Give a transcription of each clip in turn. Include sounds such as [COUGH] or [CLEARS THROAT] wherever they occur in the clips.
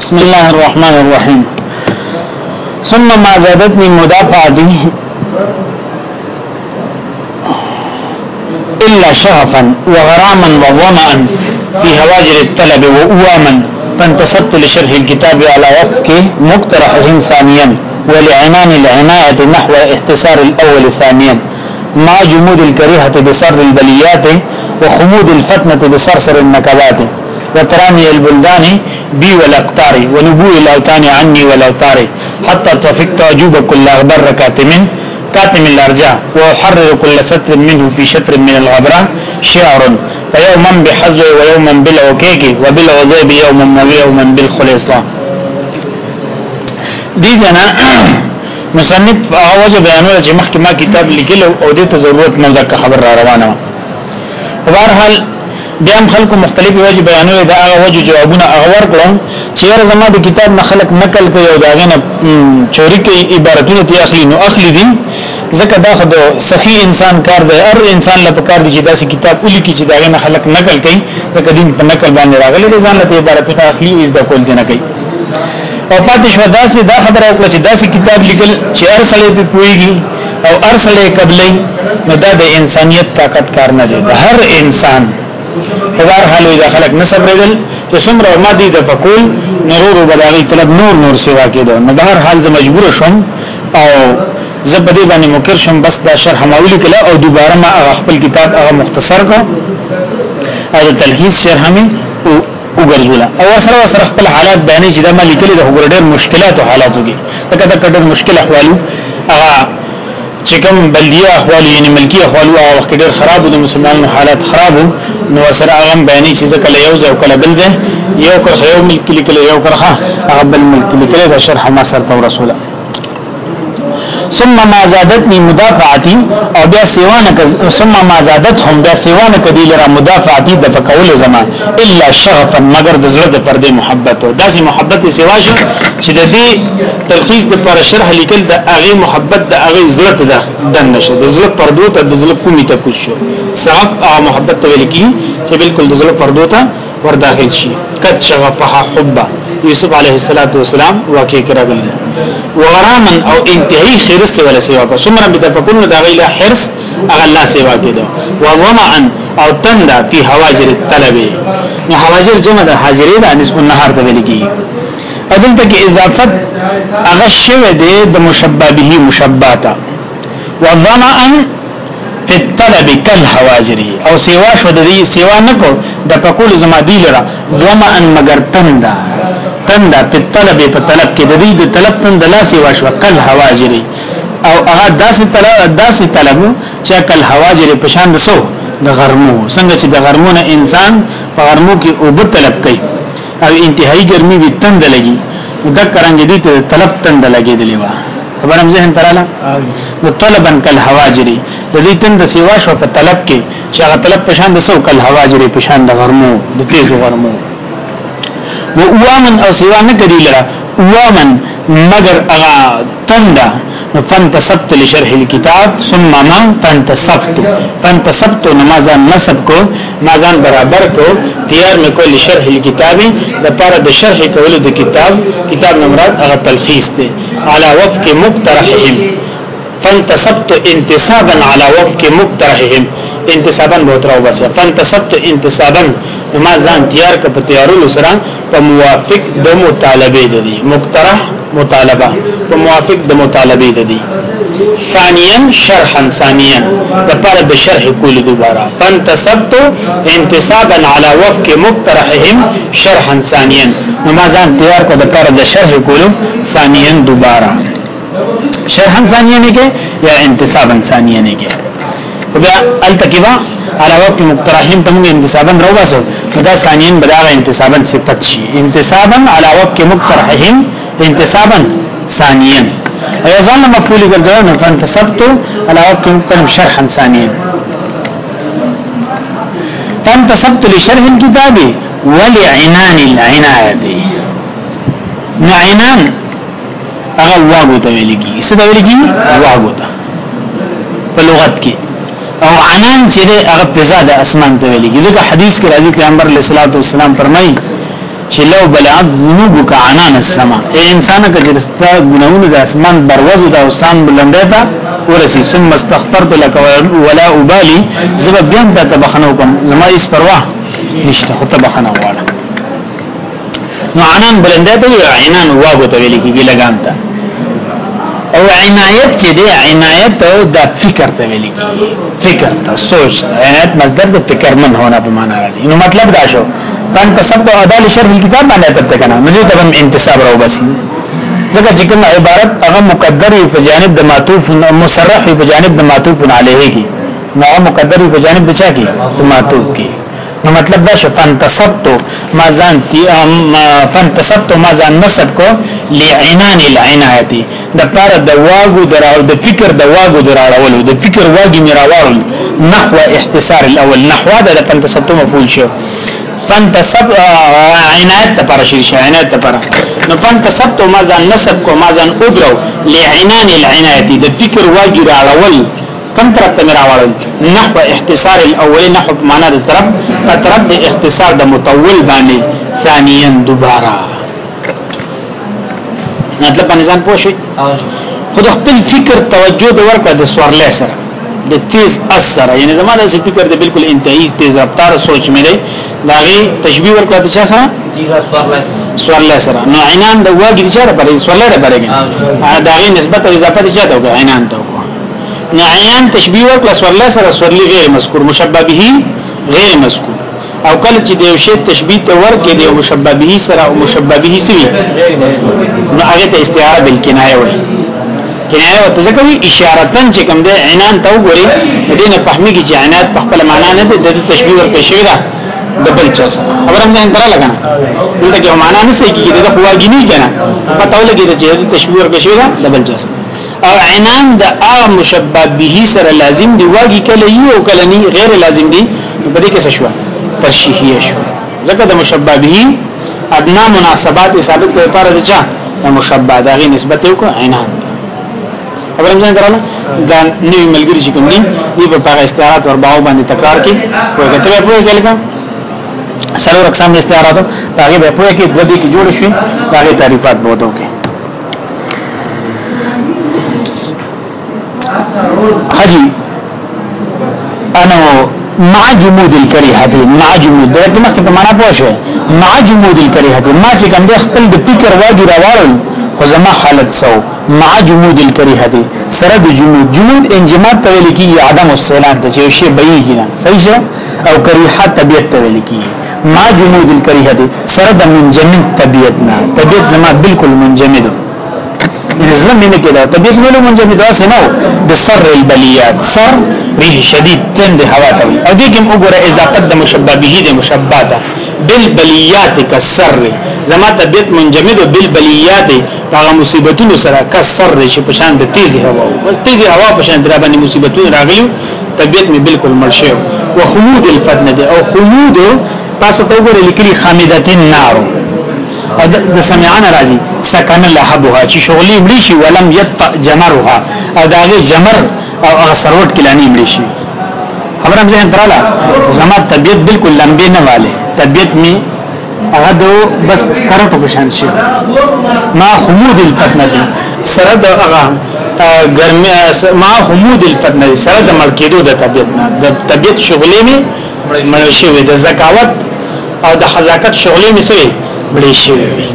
بسم الله الرحمن الرحيم ثم ما زادتني مدافع دي إلا شغفا وغراما وظمعا في هواجر الطلب وأواما فانتصدت لشرح الكتاب على وفك مقترحهم ثانيا ولعنان العناية نحو اختصار الأول ثانيا مع جمود الكريهة بسر البليات وخمود الفتنة بسرسر النكبات وترامي البلداني بي والاقطار ونبو الاوتان عني والاوتار حتى توفق تعجوب كل اغبر من كاتم الارجاء وحرر كل سطر منه في شطر من الغبراء شعر ويوما بحزو ويوما بالعوكيك وبالعزيب يوما ويوما بالخليصة دي زنا [CLEARS THROAT] مصنف هغه وجه بیانول چې مخکې ما کتاب لیکلو او د ته ضرورت نه ده خبر را روانه په هر حال بیا هم خلکو مختلفي وجه بیانوي دا هغه وجه جوابونه هغه ورکړم چیر زما د کتاب نه خلک نقل کوي او داغه نه چوری کوي عبارتونه تی اخلي نو اخلي دي ځکه دا خو صحیح انسان کار دی هر انسان له پکار دي چې داسې کتاب ولي کې چې داغه نه خلک نقل کوي دا قدیم په نقل باندې راغلي ځان له عبارتونه اخلي او زده کول دي نه کوي او پاتې شو داسې دا خبره وکړه چې داسې کتاب لیکل چې هر سړی په پويږي او ارسله قبلې نو دا د انسانيت طاقت کار نه دی هر انسان هزار حالو دا خلق نه صبرېدل چې څومره ما دي د فقول نورو بلاغي طلب نور نور سیوا کېده نو بهر حال زه مجبور شوم او زبدې باندې مکر شم بس دا شرح ماولی کله او دوباره ما خپل کتاب هغه مختصر کو او تلخیص شرح می وګرځولا او سره سره خپل حالات باندې چې دا ما لیکلي د وګړډر مشکلات او حالات وګي دا کده کډر مشکل احوالو هغه چې کوم بلدیه احوال یعنی ملکی احوال او وخت ډیر خراب د مسلمانانو حالات خراب نو سره هغه بیانې چې کله یو ځای کله بل ځای یو کرخه یو ملک لیکل یو کرخه هغه بل ملک لیکل دا شرح ما سره رسوله ثم ما زادتني مدافعتي او بیا سیوانه ثم ما زادتهم بیا سیوانه کدی لرا مدافعتي د فکول زما الا شغفا مگر د زړه د پردې محبت او داسې محبت سیوا شو چې د دې تلخیص د پر شرح لیکل د اغه محبت د اغه زړه ته دن نشو د زړه پردو ته د زړه کومي ته کوشش شغف او محبت ته لیکي چې بالکل د زړه پردو ته ور داخل شي کچ شغفها حب یوسف علیه السلام واقع کرا غل ورامن او انتهایی خرس ولا سیوا کو سمره بتفکر دا غیل حرس اغلا سیوا کیدو وظمعن او تندا فی حواجر الطلب نو حواجر جمع د حاجری د نسب النهار ته ویل کی اذن تک اضافت اغشوه د مشببه مشباتا وظمعن فی الطلب کل حواجری او سیوا شو د دې سیوا نکو د پکول زما دی لره ذما ان مگر تندا تندا په طلب په طلب کې د دې د طلب تند لا سیوا شو کل حواجری او هغه داسې طلب داسې طلب چې کل حواجری په شان دسو د غرمو څنګه چې د غرمو نه انسان په غرمو کې اوبه طلب کوي او انتهایی ګرمي وي تند لګي د کرانګې دې طلب تند لګي دی لوا خبرم ذهن تراله نو طلبن کل حواجری د دې تند سیوا شو په طلب کې چې هغه طلب په شان د سو کل هوا جری په شان د غرمو د تیز غرمو نو اوامن او سیوا نه کړی لره اوامن مگر هغه تند نو فانتسبت لشرح الكتاب ثم ما فانتسبت فانتسبت نماز نسب کو نمازان برابر کو تیار مې کول شرح الكتاب د پاره د شرح کولو د کتاب کتاب نمبر هغه تلخیص دی علا وفق مقترحهم فانتسبت انتسابا على وفق مقترحهم انتسابا بوتراو بس فانتسبت انتسابا ما ځان تیار ک په تیارولو سره په موافق د مطالبه د دي مقترح مطالبه په موافق د مطالبه د دي ثانیا شرحا ثانیا د پر د شرح کول دوباره فانتسبت انتسابا على وفق مقترحهم شرحا ثانیا نمازان تیار کو د پر د شرح کولو ثانیا دوباره شرحا ثانیه نه کې یا انتصابا ثانیه نه کې خو بیا التکبا علاوه کې مقترحین ته موږ انتصابا راوباسو دا ثانیین بداغه انتصابا صفت شي انتصابا علاوه کې مقترحین انتصابا ثانیین ایا ځان مفعول ګرځاو نه فانتصبتو علاوه کې مقترح شرحا ثانیین فانتصبت لشرح الكتاب ولعنان العنايه نعنان هغه واغو ته ویل کی څه ته ویل کی واغو ته په لغت کې او عنان چې هغه فضا د اسمان ته ویل کی ځکه حدیث کې راځي پیغمبر علیه الصلاۃ والسلام فرمایي چې لو بل عذنوبک عنان السما اے انسان کجرستا ګناونه د اسمان بروزو د اوسان بلنده ته ورسی ثم استغفرت لك ولا ابالي زب بیا ته بخنو کوم زما هیڅ پروا نشته خو ته بخنه واړه نو عنان بلنده ته عنان واغو ته ویل کیږي لګام ته او عنایت چې دی عنایت د فکر ته ویل کیږي فکر ته سوچ ته عنایت مصدر د فکر من ہونا په معنا راځي نو مطلب دا شو تن تسبب ادا لشرح الكتاب باندې تر تکنا مجھے تبم انتصاب راو بس ځکه چې کوم عبارت هغه مقدر په جانب د معطوف مصرح په جانب د معطوف علیه کی نو مقدر په جانب د چا کی د معطوف کی نو مطلب دا شو فانتصبتو ما ځان فانتصبتو ما ځان نسب کو لعنان العنایتی د پاره د واګو دراو د فکر د واګو دراولو د فکر واګي میراوړل نحو احتصار الاول نحو د فانتصبتو مفعول شو فانتصب عنایت ته پر شي عنایت ته پر نو فانتصبتو ما ځان نسب کو ما ځان ادرو لعنان العنایتی د فکر واګي راول کم طرف ته میراوړل نحو اختصار الاول نحو معنا د طرف په طرف د اختصار د متول باندې ثانیا دوباره مطلب باندې ځان پوه شئ خود خپل فکر توجه د ورکړه د سوړلې سره د تیز اثر یعنی زمانه سي فکر د بالکل انتهایی تیز رفتار سوچ مې دی داغه تشبیه ورکړه د چا سره سوړلې سره نو عینان د واګې د چا لپاره سوړلې لپاره داغه نسبت او اضافه د چا ته عینان ته نعیان تشبیه ورکړه سورلا سره سورلی غیر مذکور مشبه به غیر مذکور او کله چې دیو شی تشبیه ته ورکې دی مشبه به سره او مشبه به سوی نو هغه ته استعاره بالکنایه وایي کنایه او تذکری اشارتن چې کوم دی عنان ته وګوري دینه په همي کې چې عنایت په خپل معنا نه دی د تشبیه ورکړې شوی دا د بل چا سره خبر هم ځان پره لګا دلته کې معنا نه سي کېږي د خواږینی کنه په تاول کې د تشبیه ورکړې شوی دا د بل چا سره او عنان د ا مشبب به سره لازم دی واګي کله یو کله نه غیر لازم دی په دې کې څه شو ترشیحیه شو ځکه د مشبب به ادنا مناسبات ثابت کړي لپاره د چا د مشبب دغه نسبت یو کو عنان خبرم ځان دراله دا نوې ملګری چې کوم دی په هغه استعارات او باو باندې تکرار کی کوی کته به پوهه کله سره رقم استعارات هغه به پوهه کې د دې کې جوړ شي هغه تعریفات بودو کې حجي انا مع جمود الكريهه مع جمود دا کومه څه معنا پوښه مع جمود الكريهه ما چې کوم د خپل د فکر واګي راوړل خو زما حالت سو مع جمود الكريهه سره د جمود جمود انجماد ته ویل کیږي عدم السلام ته چې شی بیږي نه صحیح شه او کریحه طبيعت ته ویل کیږي ما جمود الكريهه سره د منجمد طبيعت نه طبيعت زما بالکل منجمد ظلم نه کېدا طبيب نو مونږه به داسې نه و بسر البليات سر ريح شديد تند هوا ته او دې کوم وګوره اضافت د مشبه به دې مشبه ده بالبليات کسر زما طبيب منجمد بالبليات هغه مصیبتونو سره کسر شي په شان د تیزی هوا بس تیزی هوا په شان درا باندې مصیبتونه راغلي طبيعت می بالکل مرشه او خمود الفتنه دي او خمود تاسو ته وګورئ لیکلي خامدتن نارو د سمعان راضي سکن لهبها چې شغلې مړي شي ولم یت جمرها او داغه جمر او هغه سروټ کلانی مړي شي خبر هم ځین تراله زما طبيعت بالکل لمبې نه والے طبيعت می هغه دو بس کرټو بشان شي ما خمود الفتنه سره د هغه ګرمي ما حمود الفتنه سره د ملکیدو د طبيعت د طبيعت شغلې می مړ شي د زکاوت او د حزاکت شغلې می سوی مړی شوی وي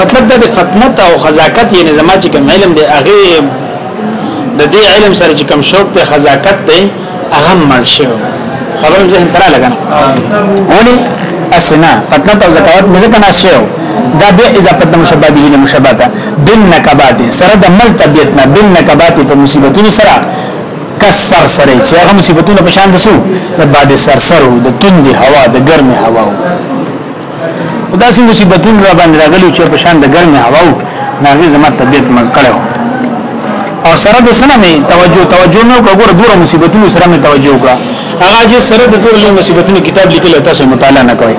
مطلب دا د فطنت او خزاقت یعنی زما چې کوم علم دی هغه د دې علم سره چې کوم شوق ته خزاقت دی هغه مړ شوی خبرم ذهن ترا لګنه ونی اسنا فطنت او زکات مزه کنا شوی دا به اضافه د مشابه به مشابه ده بن نکبات سره د مل طبيعت نه بن نکبات په مصیبتونو سره کسر سره چې هغه مصیبتونه په شان دسو د باد سرسرو د توندې هوا د ګرمه هوا خدا سي مصیبتون را باندې راغلي چې په شان د ګرمه هوا او ناغي زما طبيعت مړ کړو او سره د سنه می توجه توجه نو کوګور ډوره مصیبتونو سره می توجه وکړه هغه چې سره د ټول مصیبتونو کتاب لیکل تاسو مطالعه نه کوي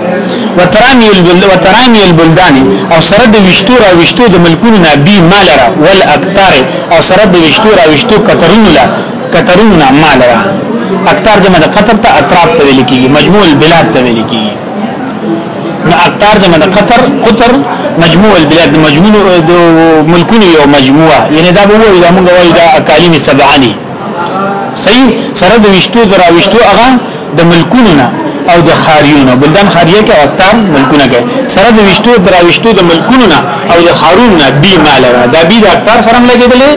وترانی البلد وترانی البلدان او سره د وشتو را وشتو د ملکونو نه بي مال را ول اکتار او سره د وشتو را وشتو کترونو لا کترونو نه مال را اکتار جمع د قطر ته اطراف ته ویل کیږي مجموع البلاد ته ویل کیږي اقطار جمع د قطر قطر مجموع البلاد مجموع د ملکونو یو مجموعه یعنی دا به وایي دا موږ وایي دا اقالیم سبعانی صحیح سره د وشتو دراوشتو هغه د ملکونو نه او د خاریونو بلدان خاریه کې اقطار ملکونه کې سره د وشتو دراوشتو د ملکونو نه او د خارون نه بي مال را دا بي د اقطار سره لګیدلې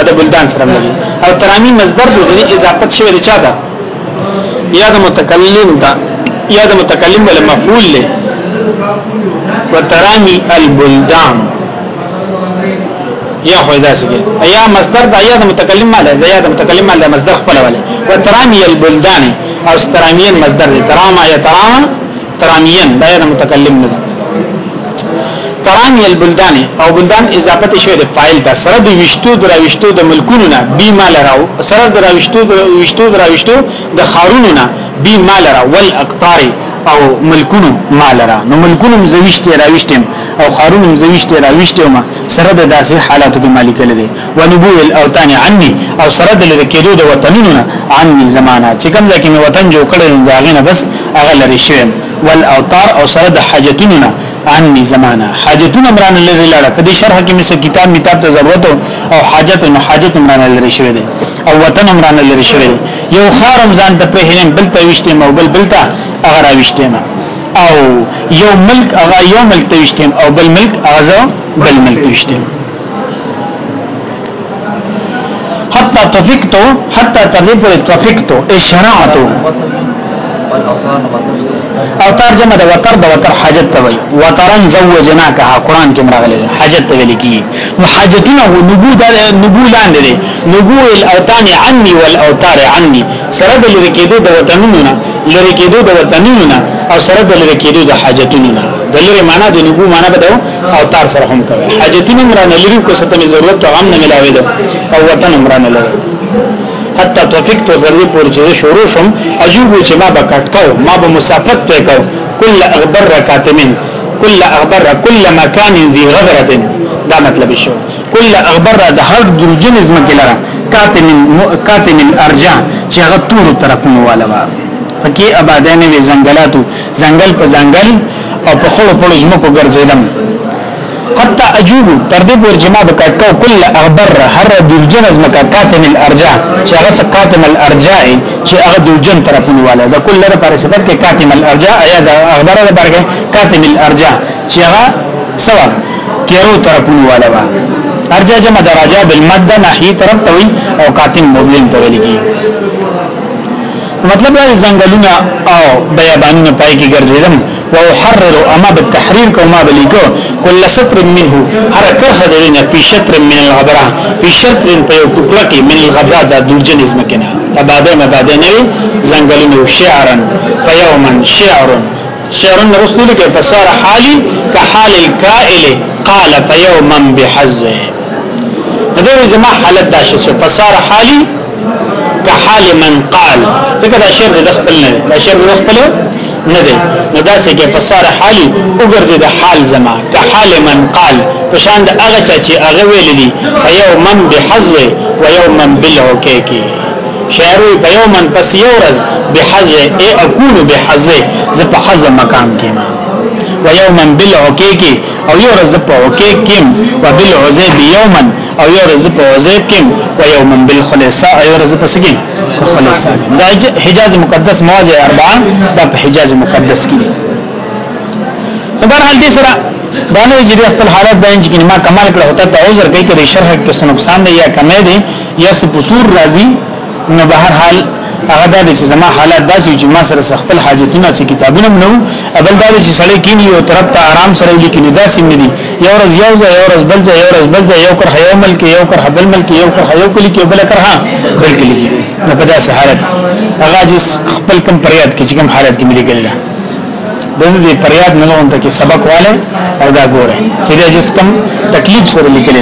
ا د بلدان سره لګیدلې او ترامی مصدر د اضافه شوی دی چا دا یا د متکلم دا یا د متکلم ول مفعول له وترامي البلدان یا خو دا سګي ایا مصدر دا یا د متکلم مال دا یا د متکلم مال مصدر خپل ولې وترامي البلدان او ترامین مصدر دی تراما یا تراما ترامین دا یا د متکلم نه ترامی البلدان او بلدان اضافت شوی د فایل د سره د وشتو دراوشتو د ملکونو نه بی مال راو سره دراوشتو دراوشتو دراوشتو د خارونو نه بی مال را ول اقطار او ملکونو مال را نو ملکونو زويشته راويشتم او خارونو زويشته راويشتم سره د داسې حالاتو کې مالک لدی ونبوء الاوطان عني او سره د لکېدو د وطنونو عني زمانہ چې کوم ځکه مې وطن جوړ کړل داغه نه بس هغه لري شوم والاوطار او سره د حاجتونو عني زمانہ حاجتونو عمران لري لړه کدي شرح کې مې کتاب میتاب ته ضرورت او حاجت نو حاجت عمران لري شوی دی او وطن عمران لري شوی دی یو خارم ځان ته په هلم بلته وشته مو بل بلته هغه راوښتم او یو ملک هغه یو ملک ته وښتم او بل ملک هغه بل ملک ته وښتم حتى توفقتو حتى تغيب توفقتو اشرعتو اوتار جمع د وتر د وتر حاجت ته وای وترن زوجناکه قران کې مراغله حاجت ته لکی نو حاجتونه نبو د نبو لاندې دي نبو الاوتان عني والاوتار عني سره د لکېدو د وتنونو لری کېدو د وطنونو نه او سره د لری کېدو د حاجتونو نه د لری معنا د نبو معنا بده او تار سره هم کوي حاجتونو مرانه لری کو ستنه ضرورت او غم نه ملاوي ده او وطن مرانه لري حتی توفیق تو ذری پور چې شروع شم عجوب چې ما به کټکاو ما به مسافت ته کو کل اغبر کاتمن کل اغبر کل مکان ذی غبره دا مطلب شو کل اغبر د هر درجن زمکلره کاتمن کاتمن ارجا چې هغه تور طرفونو والا پکې آبادانه وی زنګلاتو زنګل په زنګل او په خړو پړو زمکو ګرځیدم حتا اجوب تر دې پور جما د کټو کل اغبر هر د جنز مکا کاتم الارجاء چې هغه کاتم الارجاء چې هغه د جن طرفونه والا دا کل لپاره پر صفت کې کاتم الارجاء یا د اغبر لپاره کاتم الارجاء چې هغه سوا کیرو طرفونه والا وا ارجاء جمع درجه بالمد نحی طرف توي او کاتم مظلم توي لګي مطلب دا زنګلونه او بیابانونه پای کې ګرځیدم وحرر اما بالتحرير كما بلیکو کل سطر منه هر کرخه دینه پیشتر من الغبره پیشتر په یو ټوکړه کې من الغبره د دوجن اسم کنه تباده مباده نه زنګلونه شعرا فيوما شعر شعرا رسول کې فصار حالي كحال الكائل قال فيوما بحزه دا زما حالت دا شو فصار حالي كحال من قال ځکه دا شعر د خپل نه دا شعر د خپل نه دی نو دا څه کې فصار حالي وګرځي د حال زما كحال من قال په شان د هغه چا چې هغه ویل دي يوما بحزو ويوما بالعكيك شعر وي په يوما پس یو ورځ بحزو اي اكون بحزو زه په حزو مقام کې ما ويوما بالعكيك او یو ورځ په عكيك کې وبالعزيب يوما او یو ورځ په وظیف کې او یو من بالخلصا او یو ورځ په سګي خلصا دا حجاز مقدس مواضع اربعه دا په حجاز مقدس کې په هر حال دې سره دا نه چې خپل حالت بیان چې ما کمال کړه هوته ته عذر کوي کړي شرح کې څه نقصان دی یا کمې دی یا څه قصور راځي نو به هر حال هغه د چې زما حالات داسې چې ما سره خپل حاجتونه سي کتابونه منو ابل دا چې سړی کینی او ترپ ته آرام سره لیکنی داسې ندي یو ورځ یو ځای یو ورځ بل ځای یو ورځ بل ځای یو کرخه یو ملک یو کرخه بل ملک یو کرخه یو کلی کې بل کرخه بل کلی کې نو په داسې حالت هغه جس خپل کم پریاد کې چې کوم حالت کې ملي ګل دغه دې پریاد نه لونته کې سبق والے او دا ګوره چې دا جس کم تکلیف سره لیکل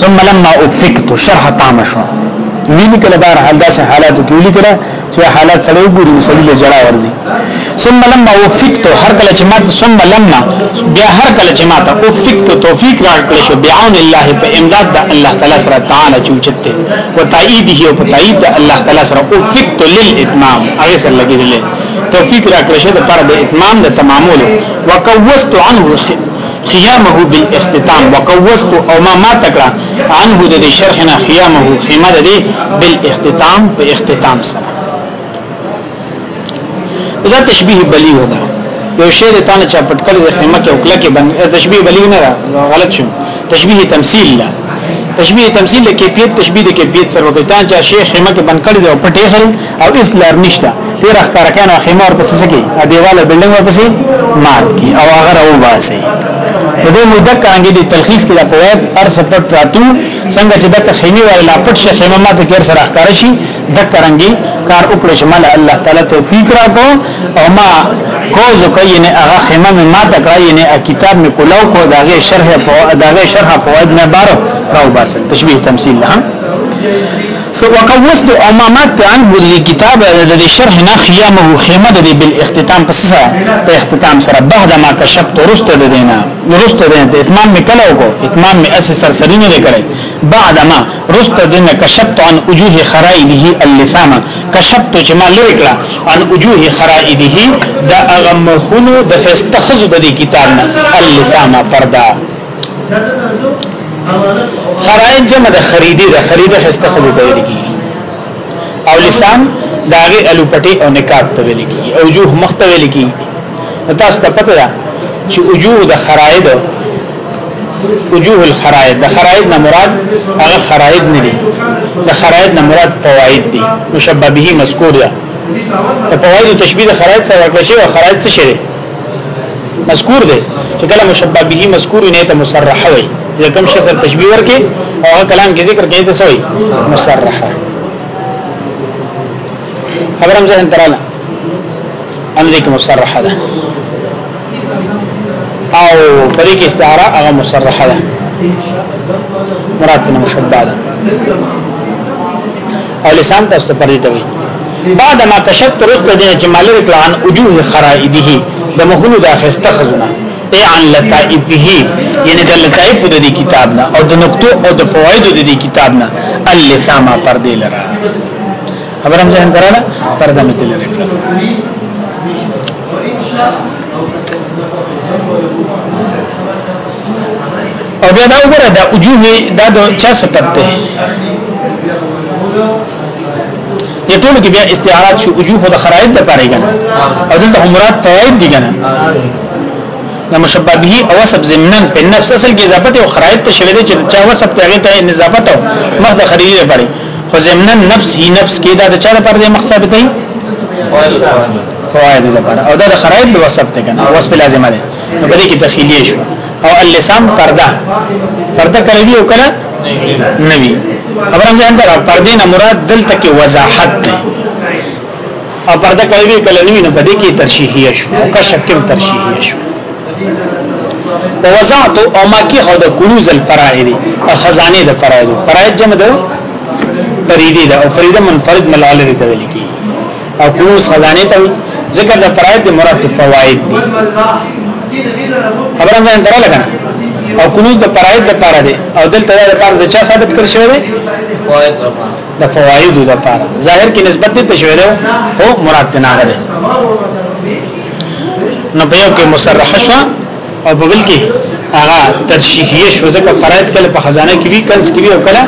ثم لما افقت شرح طامشو نیلی کله بار حال داسې حالاتو کې ویل کړه چې حالات سره وګوري سړي له جړا ورځي ثم لما وفقت هر کله چې مات ثم لما بیا هر کله چې مات وفقت توفیق راکړل شو بعون الله په امداد د الله تعالی سره تعالی چوچته او تاییده او تایید د الله تعالی سره وفقت للاتمام هغه سره لګیدل توفیق راکړل شو د پر د اتمام د تمامولو وقوست عنه خيامه بالاختتام وقوست او ما ما تکړه عنه د شرحنا خيامه خيمه د بالاختتام په اختتام سره دا تشبیه بلی ہونا یو شعر تانه چا پټکل د خیمه کې وکړه کې بن تشبیه بلی نه را غلط شو تشبیه تمثيل لا تشبیه تمثيل له کیفیت تشبیه د کیفیت سره وکړه تان چا شیخ خیمه کې بن کړی او پټې خل او اس لار نشتا تیر اخکار کنه خیمه ور پسې سکی دیواله بلډینګ ور پسې مات کی او هغه او باسي دې مدد کانګې د تلخیص کې د قواعد پر سپټ راتو څنګه چې د خیمه ولا لا پټ شیخ خیمه ماته غیر سره اخکار شي د کرانګي کار وکړي چې مال الله تعالی توفیق راکو او ما کوز کین هغه خیمه می ما تکړین کتاب می کولاو کو داغه شرح داغه شرح فواید نه بار راو بس تشبیه تمثيل ها سو وقوس د امامات په ان بل کتاب د شرح نه خیامه خیمه د بل اختتام پس سره په اختتام سره بعد ما کشف ترست د دینه نرست د اتمام می کلو کو اتمام می اس سرسری نه کړی بعدما رست دن کشفت عن وجوه خرائده اللسان کشفت چې ما لری کړه عن وجوه خرائده دا اغمخونو د فاستخذ د کتاب اللسان پردا خرائد جمع د خریدي د خریده فاستخذ د کی او لسان داغه الوپټي او نکات ته ویل کی او وجوه مختویل کی تاسو ته پته ده چې وجوه د خرائد وجوه الخرائط د خرائط نه مراد هغه خرائط نه دي د خرائط نه مراد فواید دي مشبه به مذکور ده په فواید تشبیه د خرائط سره ورکړل شي او خرائط څه شي مذکور ده چې کله مشبه به مذکور نه ته مصرح وي د کوم شی سره تشبیه ورکي او هغه کلام کې ذکر کوي ته څه وي مصرح خبرم ځان تراله ان دې کوم مصرح ده او پرې کې استعاره هغه مصرحه ده مراد نه مشبعه ده او لسان تاسو پرې ته وي بعد ما کشفت رست دینه چې مالک لعن وجوه خرائده د مخونو د اخسته خزونه ای عن لطائفه یعنی د لطائف د دې کتاب نه او د نقطو او د فواید د دې کتاب نه اللثامه پر دې لرا خبر هم ځان درا پرده مت لري او بیا دا وګوره دا وجوه دا د چا صفت ده یا ټول کې بیا استعاره شو وجوه د خرائط ده پاره کنه او دلته عمرات فوائد دي کنه د مشبه به او سب زمنن په نفس اصل کې اضافه او خرائط ته شویل چې چا وسب ته غیته اضافه ته مخ د خریج لپاره خو زمنن نفس هی نفس کې دا د چا لپاره مقصد دی فوائد لپاره او دا د خرائط د وسب ته کنه وسب لازم ده نو بلې کې دخیلی شو او اللسان پرده پرده کله وی او کله نوی خبرم ځان ته پرده نه مراد دلته کې وضاحت دی او پرده کله وی کله نوی نه پدې کې ترشیحیه شو او کا شکم ترشیحیه شو ووضعت او ما کې خو د کنوز الفرائض خزانه د فرائض فرائض جمع ده فریدی ده او فریده منفرد ملاله دی تولی کی او کنوز خزانه ته ذکر د فرائض مراد فواید دي خبره باندې درا لګا او کنوز د فرائض د پاره دي او دلته د پاره د چا ثابت کړ شوی دی د فواید د پاره ظاهر کې نسبت ته شوی او مراد نه غره نو په یو کې مصرح شو او په بل کې هغه ترشیحیه شو ځکه فرائض کله په خزانه کې وی کنس کې وی او کله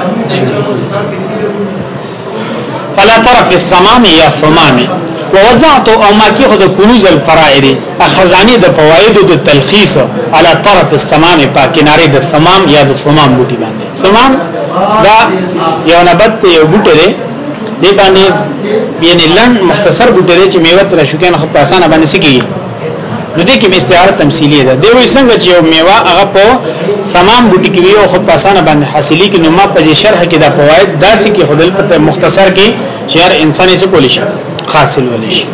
فلا طرف السمام یا ثمامه ووزعت او ما کې خود کنوز الفرائد خزانه د فواید د تلخیص على طرف السمان په کناره د سمام یا د سمام بوټي باندې سمام دا یو نبات یو بوټی دی دې باندې یعنی لن مختصر بوټی دی چې میوه تر شوکین خو په اسانه باندې سکیږي نو دې کې مستعار تمثيلي ده دی وې څنګه چې یو میوه هغه په سامان بوټي کې وي او خو په اسانه باندې حاصلې کې نو ما په شرح کې دا فواید داسې کې خدل په مختصر کې شعر انساني څه کولی شي حاصل ولشي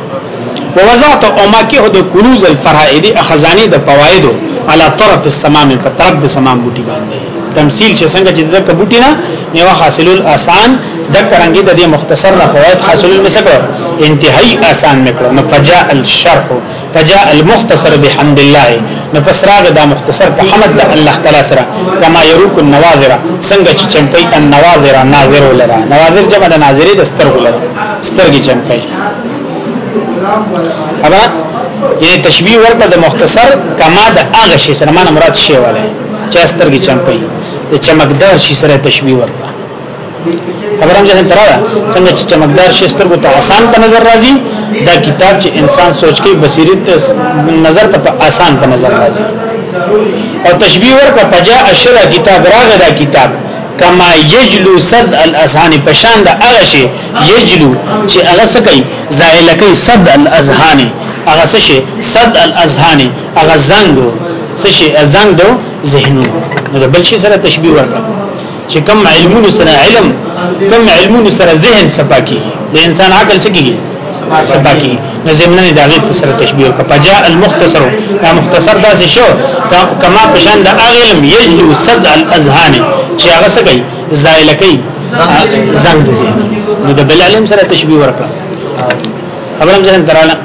ووضعت اماکه د کنوز الفرائد خزانه د فوائد على طرف السمام په طرف د سمام بوټي باندې تمثيل چې څنګه چې د بوټي نه نیو حاصل الاسان د کرنګي د دې مختصر فوائد حاصل مسکو انتهائی آسان مکړو نو فجاء الشرح فجاء المختصر بحمد الله نو پس راغ دا مختصر په حمد د الله تعالی سره کما يروك النواظر څنګه چې چمکای ان نواظر ناظر ولرا نواظر جمع د ناظری د سترګو لرا سترګي چمکای ابا یعنی تشبیه ورته د مختصر کما د اغه شی سره معنا مراد شی والے چې سترګي چمکای د چمکدار شی سره تشبیه ورته خبرم ځان تراله څنګه چې چمکدار شی سترګو ته آسان په نظر راځي دا کتاب چې انسان سوچ کې بصیرت نظر ته آسان په نظر راځي او تشبیه ورکړه پجا اشرا کتاب راغه دا کتاب کما یجلو صد الاذهان پشان دا هغه شی یجلو چې هغه څه کوي زائل کوي صد الاذهان هغه څه شی صد الاذهان هغه زنګ څه شی زنګ دو ذهنو نو بل شي سره تشبیه ورکړه چې کم علمون سره علم کم علمون سره ذهن صفا کی د انسان عقل څه کیږي سبا کی نظمنا دا غیر تسر تشبیه کا پجا المختصر دا مختصر دا سی شو کما پشان دا اغلم یجلو صد الازحان چی آغا سکی زائل کی زنگ دزی نو دا بالعلم سر تشبیه ورکا خبرم زنن ترالا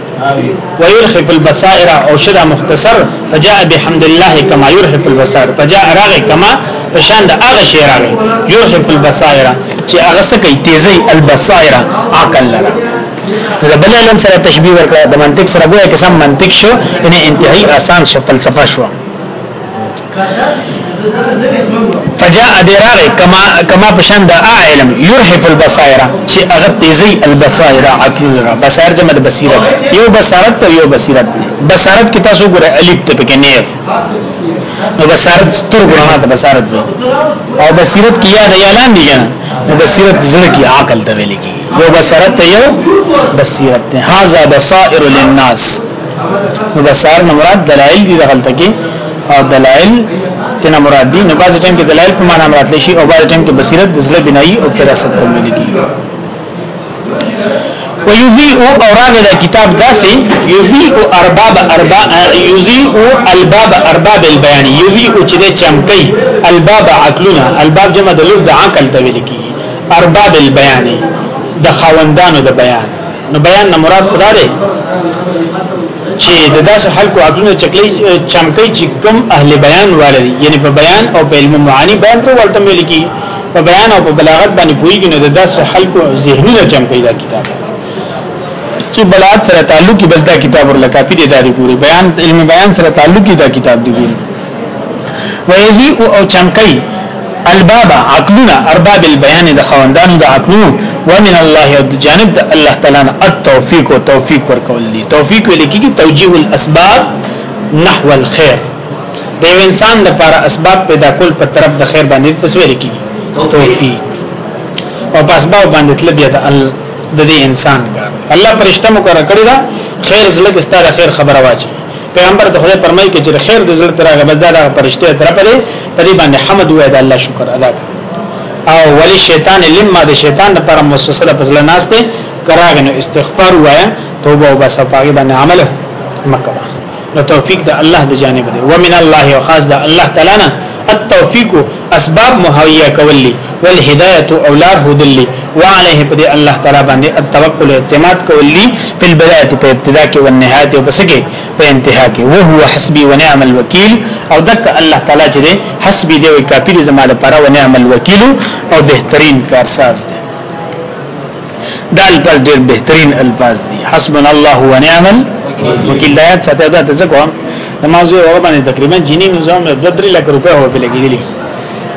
ويرخف البصائر او شدا مختصر فجاء بحمد الله كما يرخف البصائر فجاء راغ كما پشان د هغه شی راغی یوه په بصائره چې هغه سکه تیزی البصائره عقل لره نو بل علم سره تشبیه ورکړه د منطق سره ګویا کې سم منطق شو یعنی انتهایی آسان شو فلسفه شو فجاء دراغ کما کما پشان د علم يرهف البصائر چې هغه تیزی البصائر عقل را بصائر جمع د بصیرت یو بصارت ته یو بصیرت بصارت کې تاسو ګوره الف ته پکې نه نو بصارت ستر ګرانه ته بصارت او بصیرت کې یاد اعلان دي نه بصیرت زړه کې عقل ته ویل کی یو بصرت یو بصیرت ته هاذا بصائر للناس نو بصائر نو مراد دلائل دي دلته کې او دلائل تنا مراد دي نو بعض ټیم کې دلائل په معنا مراد لشي او بعض ټیم کې بصیرت د زله بنائی او فراست ته ملي کی ويذيء اوراغ دا کتاب داسې يذيء ارباب ارباب يذيء الباب ارباب البيان يذيء چې د چمکي الباب عقلنا الباب جمع د لوب د عقل ته ویل کی ارباب البيان د خاوندانو د بیان نو بیان نه مراد خدا دی چې د داسې خلکو عقلونه چکلی چمکی چې کم اهل بیان والي یعنی په بیان او په علم معانی بیان تر ولته ملکی په بیان او په بلاغت باندې پویږي نو د داسې خلکو ذهنونه چمکی دا کتاب چې بلاغت سره تعلق کی بس دا کتاب ورلکا پی دی داری پوری بیان علم بیان سره تعلق کی دا کتاب دی ګوري وایي او چمکی البابا عقلنا ارباب البيان د خوندانو د عقلو ومن الله او د جانب د الله تعالی نه التوفیق او توفیق ورکول دي توفیق ولیکي توجیه الاسباب نحو الخير د انسان لپاره اسباب پیدا کول په طرف د خیر باندې تصویر کیږي توفیق او په اسباب باندې تل بیا د د دې انسان کار الله پرشته مقرره کړی دا خیر زلک ستاره خیر خبره واچي پیغمبر د خدای پرمایي کې چې خیر د زړه ترغه بس دا پرشته تر په دې باندې حمد وای د الله شکر ادا کړ او ولی شیطان لما د شیطان لپاره موسوسه ده پسله ناس ته کراغ نو استغفار وای توبه او بس پاګی باندې عمل مکه نو توفیق د الله د جانب دی ومن الله او خاص د الله تعالی نه التوفیق اسباب مهیا کولی والهدایت اولاد هدلی وعليه قد الله تعالی باندې التوکل اعتماد کولی په بدايه په ابتدا کې او نهایت او پس کې په انتها کې او هو حسبي ونعم الوکیل او دک الله تعالی چې حسبي دی او کافی دی زماده پر ونعم الوکیل او بهترین کارساز دی دا الفاظ ډېر بهترین الفاظ دي حسبنا الله ونعم الوکیل دایات ساته دا تذکر نماز یو باندې تقریبا جینی نظام د 3 لک روپیا هو په لګیدلی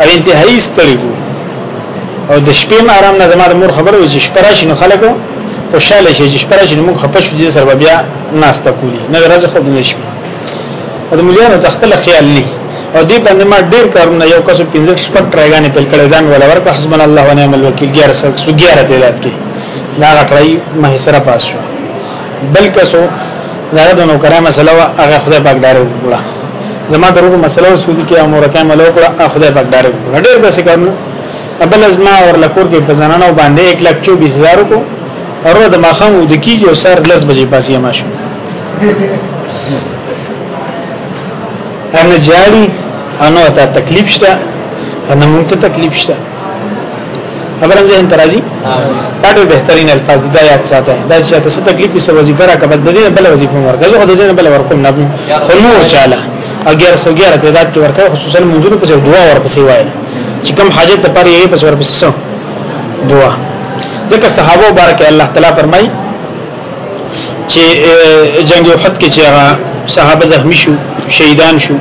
او انتهایی ستړي او د شپې م آرام نه زماره مور خبره وي چې شپه راشي نو خلکو خوشاله شي چې شپه راشي نو موږ خپه شو دي سره بیا ناشته کولی نه راځي خو نه شي د مليانو تخپل خیال نه او دې باندې ما ډیر کارونه یو کس 15 شپږ ټرایګانې په کړه ځان ولا ورک حسبنا الله ونعم الوکیل 11 11 دلات کې دا غټړی ما سره پاس شو بلکې سو دا د نو کرامه مسله وا هغه خدای پاک دار وګړه زما درو مسله سودی کې امور کامه له وګړه خدای پاک دار وګړه ډیر به کارونه ابل از ما اور لکور کې بزنانو باندې 1 لک 24000 کو اور د ماخم ود کیږي او سر لس بجې پاسې ما شو [LAUGHS] ان جاری انو ته تکلیف شته ان موږ ته تکلیف شته خبرم ځین ترازی ډاډو بهترین الفاظ دا یاد ساته دا چې تاسو تکلیف به سوځي پر هغه بل دینه بل وظیفه ورکړو خو دینه بل ورکوم نه خو نو چاله اگر سو ګیره تعداد کې ورکړو خصوصا منځونو پسې دعا ورپسې وایي چې کوم حاجت لپاره یې پس ورپسې سو دعا ځکه صحابه بارک الله تعالی فرمایي چې جنگ احد کې چې صحابه زخمی شو شهیدان شو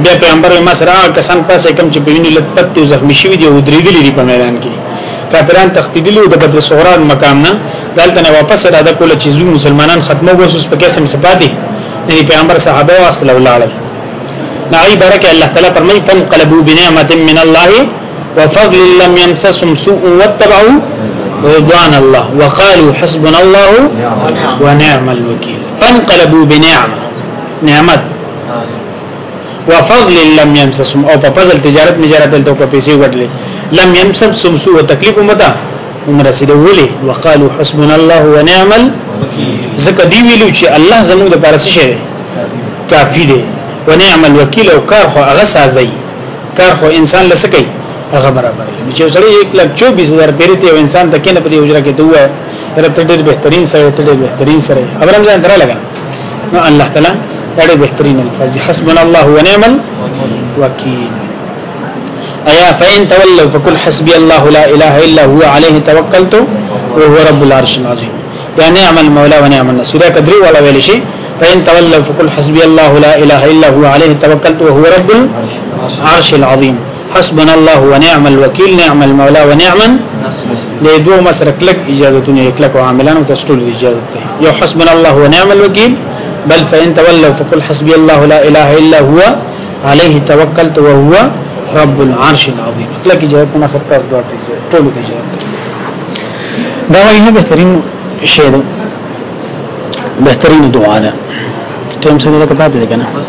بیا پیغمبر ما سره کسان پاسه کم چې بوینه لطپت او زخمی شوی دی او درېدلې دي په میدان کې کافران او د بدر صغران مقام نه دلته نه واپس را ده کوله چې زو مسلمانان ختمو وسوس په کیسه مسپادي یعنی پیغمبر صحابه او صلی الله علیه نعی برکه الله تعالی پر فرمای فن قلبو بنعمت من الله وفضل لم يمسسهم سوء واتبعوا رضوان الله وقالوا حسبنا الله ونعم الوكيل فانقلبوا بنعمه نعمت وفضل لم يمسسم او په فضل تجارت نجارت دلته په پیسې وړلې لم يمسسم سوء تکلیف ومتا عمر رسول ولي وقالو حسبنا الله ونعم زکه دی ویلو چې الله زموږ د پارسي شه کافی دی ونعم الوکیل او کار خو هغه سازي کار خو انسان لسکي هغه برابر دی چې سره 124000 پیریته او انسان تکې نه په دې اجره کې دوه تر ډېر بهترین سره تر ډېر بهترین سره خبرم ځان درا لګا نو الله تعالی بڑے بہترین الفاظ حسبنا الله ونعم الوکیل ایا فین تولوا فقل حسبی الله لا اله الا هو عليه توکلت وهو رب العرش العظیم یا نعم المولى ونعم النصر قدری ولا ویل شی فین تولوا فقل حسبی الله لا اله الا هو عليه توکلت وهو رب العرش العظیم حسبنا الله ونعم الوکیل نعم المولى ونعم د دوه مسرک لک اجازهونه لک عاملانو ته ټول اجازه ده یو حسبنا الله ونعم الوکیل بل فإن تولوا فقل حسبي الله لا إله إلا هو عليه توكلت وهو رب العرش العظيم اطلع جاء جواب کو سب کا دعا کیجئے ټول کی جواب بہترین وایي بهترین دعا ده ته هم څنګه لکه پاتې ده